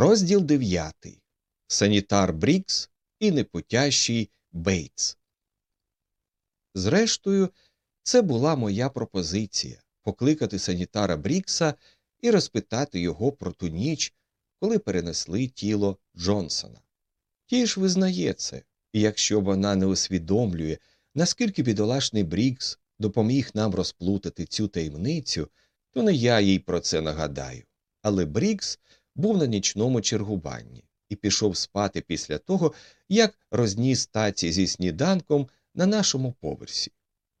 Розділ дев'ятий. Санітар Брікс і непутящий Бейтс. Зрештою, це була моя пропозиція покликати санітара Брікса і розпитати його про ту ніч, коли перенесли тіло Джонсона. Ті ж визнає це, і якщо вона не усвідомлює, наскільки бідолашний Брікс допоміг нам розплутати цю таємницю, то не я їй про це нагадаю. Але Брікс був на нічному чергуванні і пішов спати після того, як розніс таці зі сніданком на нашому поверсі.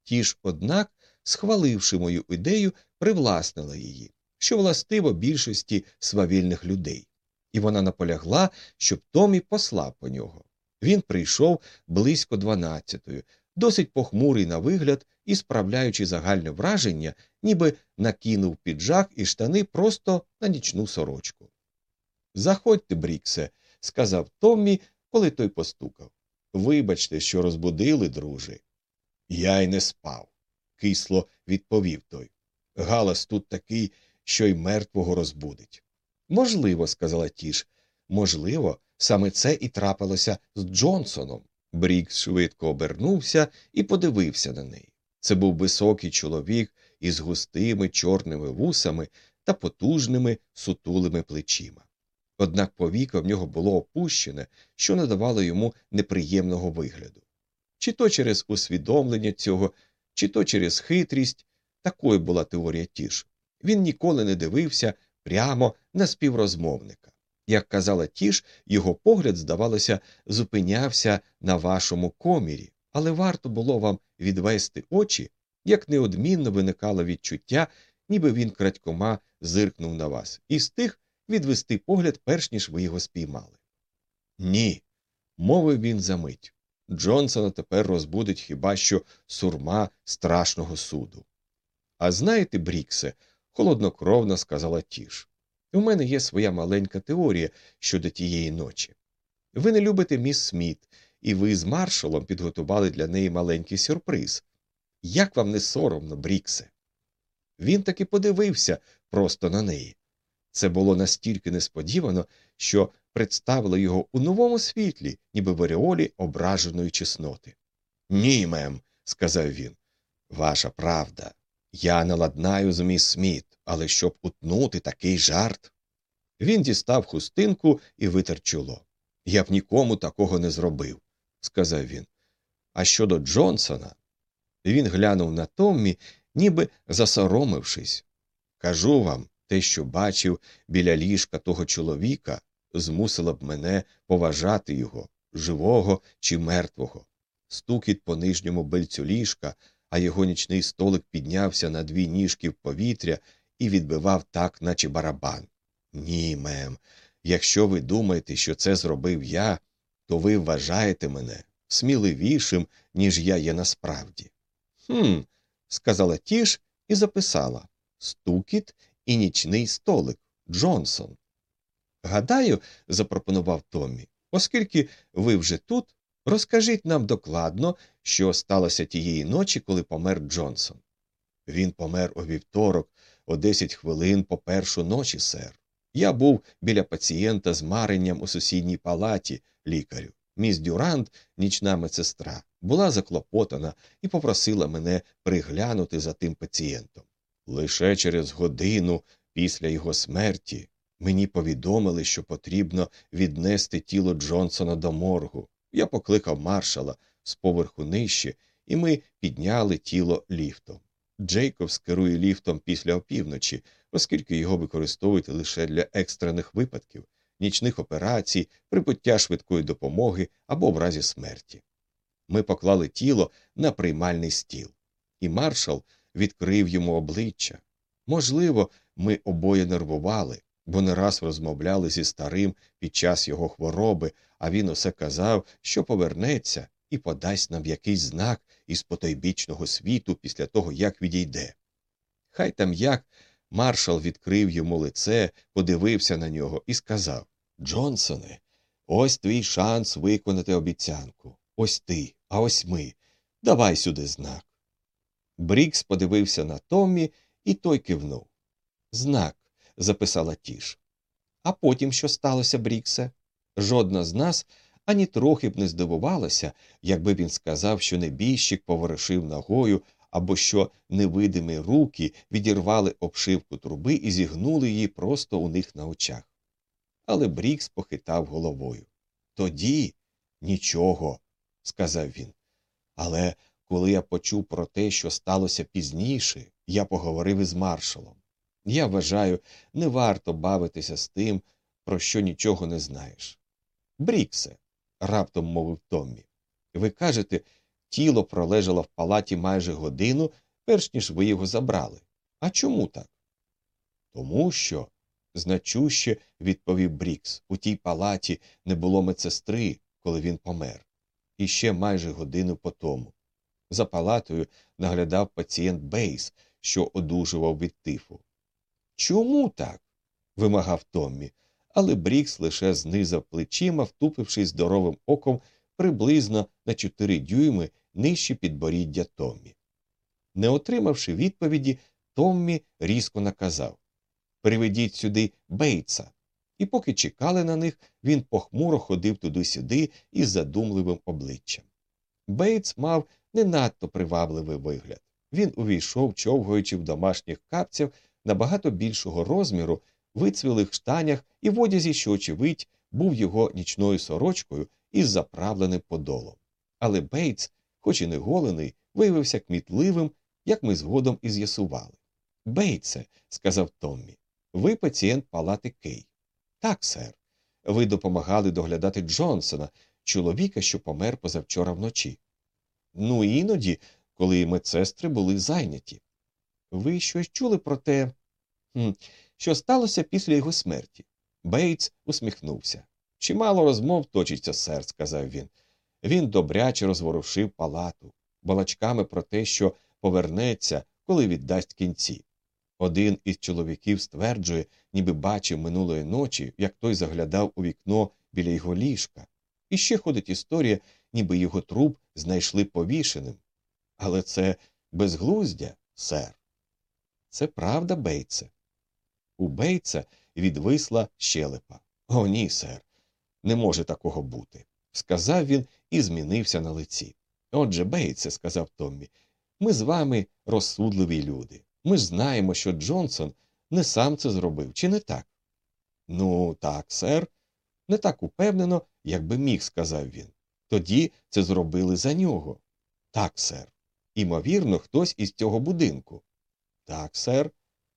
Ті ж, однак, схваливши мою ідею, привласнила її, що властиво більшості свавільних людей, і вона наполягла, щоб Томі послав по нього. Він прийшов близько дванадцятої, досить похмурий на вигляд і справляючи загальне враження, ніби накинув піджак і штани просто на нічну сорочку. Заходьте, Бріксе, сказав Томмі, коли той постукав. Вибачте, що розбудили, друже. Я й не спав, кисло відповів той. Галас тут такий, що й мертвого розбудить. Можливо, сказала Тіш. Можливо, саме це і трапилося з Джонсоном. Брікс швидко обернувся і подивився на неї. Це був високий чоловік із густими чорними вусами та потужними сутулими плечима. Однак повіка в нього було опущене, що надавало йому неприємного вигляду. Чи то через усвідомлення цього, чи то через хитрість такою була теорія Тіш. Він ніколи не дивився прямо на співрозмовника. Як казала Тіш, його погляд, здавалося, зупинявся на вашому комірі, але варто було вам відвести очі, як неодмінно виникало відчуття, ніби він крадькома зиркнув на вас, і стих відвести погляд, перш ніж ви його спіймали. Ні, мовив він за мить. Джонсона тепер розбудить хіба що сурма страшного суду. А знаєте, Бріксе, холоднокровно сказала Тіш. У мене є своя маленька теорія щодо тієї ночі. Ви не любите міс Сміт, і ви з маршалом підготували для неї маленький сюрприз. Як вам не соромно, Бріксе? Він таки подивився просто на неї. Це було настільки несподівано, що представило його у новому світлі, ніби в ореолі ображеної чесноти. Ні, мем, сказав він. Ваша правда. Я не ладнаю з міс Сміт, але щоб утнути такий жарт. Він дістав хустинку і витер чоло. Я б нікому такого не зробив, сказав він. А щодо Джонсона, він глянув на Томмі, ніби засоромившись. Кажу вам, те, що бачив біля ліжка того чоловіка, змусило б мене поважати його, живого чи мертвого. Стукіт по нижньому бельцю ліжка, а його нічний столик піднявся на дві ніжки в повітря і відбивав так, наче барабан. Ні, мем, якщо ви думаєте, що це зробив я, то ви вважаєте мене сміливішим, ніж я є насправді. Хм, сказала Тіш і записала стукіт і нічний столик Джонсон. Гадаю, запропонував Томмі, оскільки ви вже тут, розкажіть нам докладно, що сталося тієї ночі, коли помер Джонсон. Він помер у вівторок, о десять хвилин по першу ночі, сер. Я був біля пацієнта з маренням у сусідній палаті, лікарю. Міс Дюрант, нічна медсестра, була заклопотана і попросила мене приглянути за тим пацієнтом. Лише через годину після його смерті мені повідомили, що потрібно віднести тіло Джонсона до моргу. Я покликав маршала з поверху нижче, і ми підняли тіло ліфтом. Джейкобс керує ліфтом після опівночі, оскільки його використовують лише для екстрених випадків, нічних операцій, прибуття швидкої допомоги або в разі смерті. Ми поклали тіло на приймальний стіл, і маршал відкрив йому обличчя. Можливо, ми обоє нервували, бо не раз розмовляли зі старим під час його хвороби, а він усе казав, що повернеться і подасть нам якийсь знак із потойбічного світу після того, як відійде. Хай там як маршал відкрив йому лице, подивився на нього і сказав Джонсоне, ось твій шанс виконати обіцянку. Ось ти, а ось ми. Давай сюди знак. Брікс подивився на Томмі, і той кивнув. Знак, записала Тіш. А потім що сталося, Бріксе? Жодна з нас ані трохи б не здивувалася, якби він сказав, що небіжчик поворушив ногою або що невидимі руки відірвали обшивку труби і зігнули її просто у них на очах. Але Брікс похитав головою. Тоді нічого, сказав він. Але коли я почув про те, що сталося пізніше, я поговорив із маршалом. Я вважаю, не варто бавитися з тим, про що нічого не знаєш. Бріксе, раптом мовив Томмі, ви кажете, тіло пролежало в палаті майже годину, перш ніж ви його забрали. А чому так? Тому що, значуще, відповів Брікс, у тій палаті не було медсестри, коли він помер, і ще майже годину по тому. За палатою наглядав пацієнт Бейс, що одужував від тифу. Чому так? вимагав Томмі, але Брікс лише знизав плечима, втупившись здоровим оком приблизно на чотири дюйми нижче підборіддя Томмі. Не отримавши відповіді, Томмі різко наказав Приведіть сюди Бейтса. І поки чекали на них, він похмуро ходив туди-сюди із задумливим обличчям. Бейтс мав не надто привабливий вигляд. Він увійшов, човгаючи в домашніх капцях набагато більшого розміру, вицвілих штанях і в одязі, що, очевидь, був його нічною сорочкою із заправленим подолом. Але Бейтс, хоч і не голений, виявився кмітливим, як ми згодом і з'ясували. Бейтсе, сказав Томмі, ви пацієнт палати Кей. Так, сер. Ви допомагали доглядати Джонсона, чоловіка, що помер позавчора вночі. Ну, іноді, коли медсестри були зайняті. Ви щось чули про те, що сталося після його смерті? Бейтс усміхнувся. Чимало розмов точиться, сер, сказав він. Він добряче розворушив палату, балачками про те, що повернеться, коли віддасть кінці. Один із чоловіків стверджує, ніби бачив минулої ночі, як той заглядав у вікно біля його ліжка. І ще ходить історія, ніби його труп знайшли повішеним. Але це безглуздя, сер. Це правда, Бейтсе. У Бейтса відвисла щелепа. О, ні, сер. Не може такого бути, сказав він і змінився на лиці. Отже, Бейтсе, сказав Томмі, ми з вами розсудливі люди. Ми ж знаємо, що Джонсон не сам це зробив, чи не так? Ну, так, сер. Не так упевнено, як би міг, сказав він. Тоді це зробили за нього. Так, сер. Імовірно, хтось із цього будинку. Так, сер.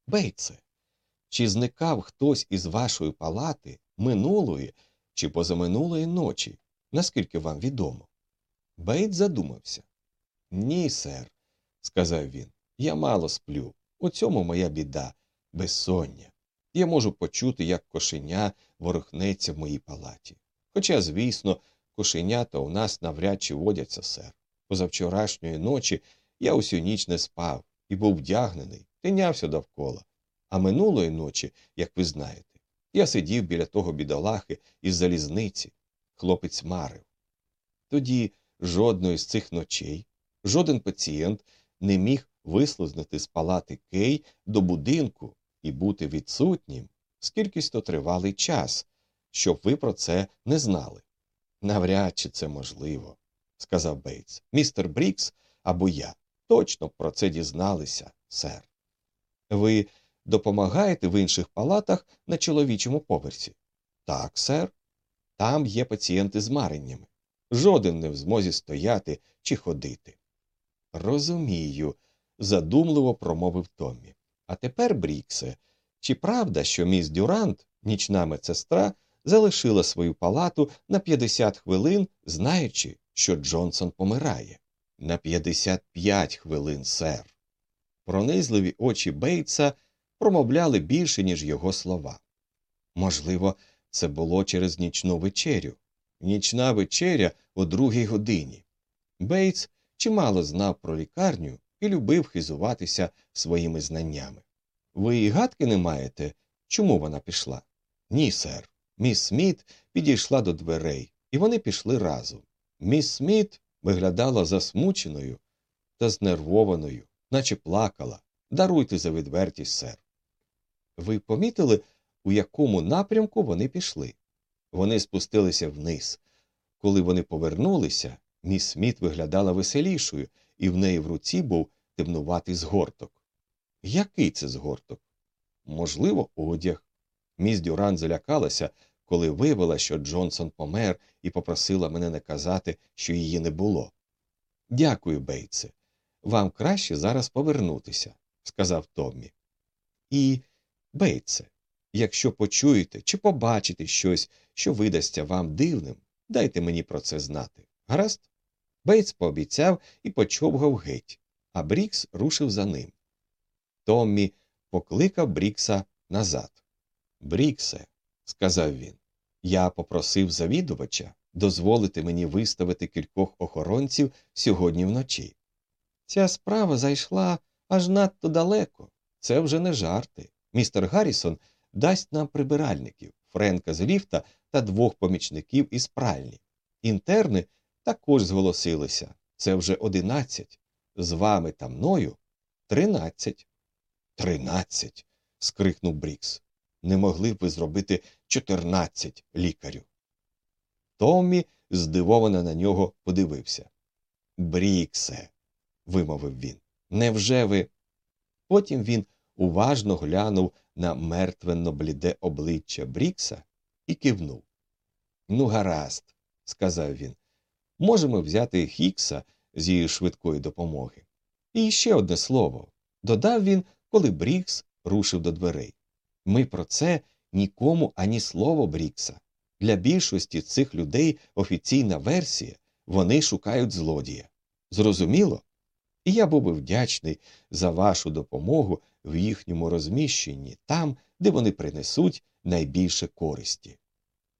Бейтсе. Чи зникав хтось із вашої палати минулої чи позаминулої ночі, наскільки вам відомо? Бейт задумався. Ні, сер, сказав він. Я мало сплю. У цьому моя біда, безсоння. Я можу почути, як кошеня ворухнеться в моїй палаті. Хоча, звісно, кошенята у нас навряд чи водяться, сер. Позавчорашньої ночі я усю ніч не спав і був вдягнений, тинявся довкола. А минулої ночі, як ви знаєте, я сидів біля того бідолахи із залізниці. Хлопець марив. Тоді жодної з цих ночей жоден пацієнт не міг вислузнути з палати Кей до будинку і бути відсутнім, скільки то тривалий час, щоб ви про це не знали. Навряд чи це можливо, сказав Бейтс. Містер Брікс або я точно про це дізналися, сер. Ви допомагаєте в інших палатах на чоловічому поверсі? Так, сер. Там є пацієнти з мареннями. Жоден не в змозі стояти чи ходити. Розумію, задумливо промовив Томмі. А тепер, Бріксе, чи правда, що міс Дюрант, нічна медсестра, залишила свою палату на 50 хвилин, знаючи, що Джонсон помирає? На 55 хвилин, сер. Пронизливі очі Бейтса промовляли більше, ніж його слова. Можливо, це було через нічну вечерю. Нічна вечеря о другій годині. Бейтс чимало знав про лікарню і любив хизуватися своїми знаннями. Ви і гадки не маєте, чому вона пішла? Ні, сер. Міс Сміт підійшла до дверей, і вони пішли разом. Міс Сміт виглядала засмученою та знервованою, наче плакала. Даруйте за відвертість, сер. Ви помітили у якому напрямку вони пішли. Вони спустилися вниз. Коли вони повернулися, міс Сміт виглядала веселішою, і в неї в руці був темнуватий згорток. Який це згорток? Можливо, одяг. Міс Дюран залякалася, коли виявила, що Джонсон помер, і попросила мене не казати, що її не було. Дякую, Бейтсе. Вам краще зараз повернутися, сказав Томмі. І, Бейтсе, якщо почуєте чи побачите щось, що видасться вам дивним, дайте мені про це знати. Гаразд? Бейтс пообіцяв і почовгав геть, а Брікс рушив за ним. Томмі покликав Брікса назад. Бріксе, сказав він, я попросив завідувача дозволити мені виставити кількох охоронців сьогодні вночі. Ця справа зайшла аж надто далеко. Це вже не жарти. Містер Гаррісон дасть нам прибиральників, Френка з ліфта та двох помічників із пральні. Інтерни також зголосилися. Це вже одинадцять. З вами та мною тринадцять. Тринадцять. скрикнув Брікс. Не могли б ви зробити чотирнадцять лікарю. Томмі здивовано на нього подивився. Бріксе, вимовив він. Невже ви? Потім він уважно глянув на мертвенно бліде обличчя Брікса і кивнув. Ну, гаразд, сказав він. Можемо взяти Хікса зі швидкої допомоги. І ще одне слово, додав він, коли Брікс рушив до дверей. Ми про це нікому ані слово Брікса. Для більшості цих людей офіційна версія вони шукають злодія. Зрозуміло? І я був би вдячний за вашу допомогу в їхньому розміщенні там, де вони принесуть найбільше користі.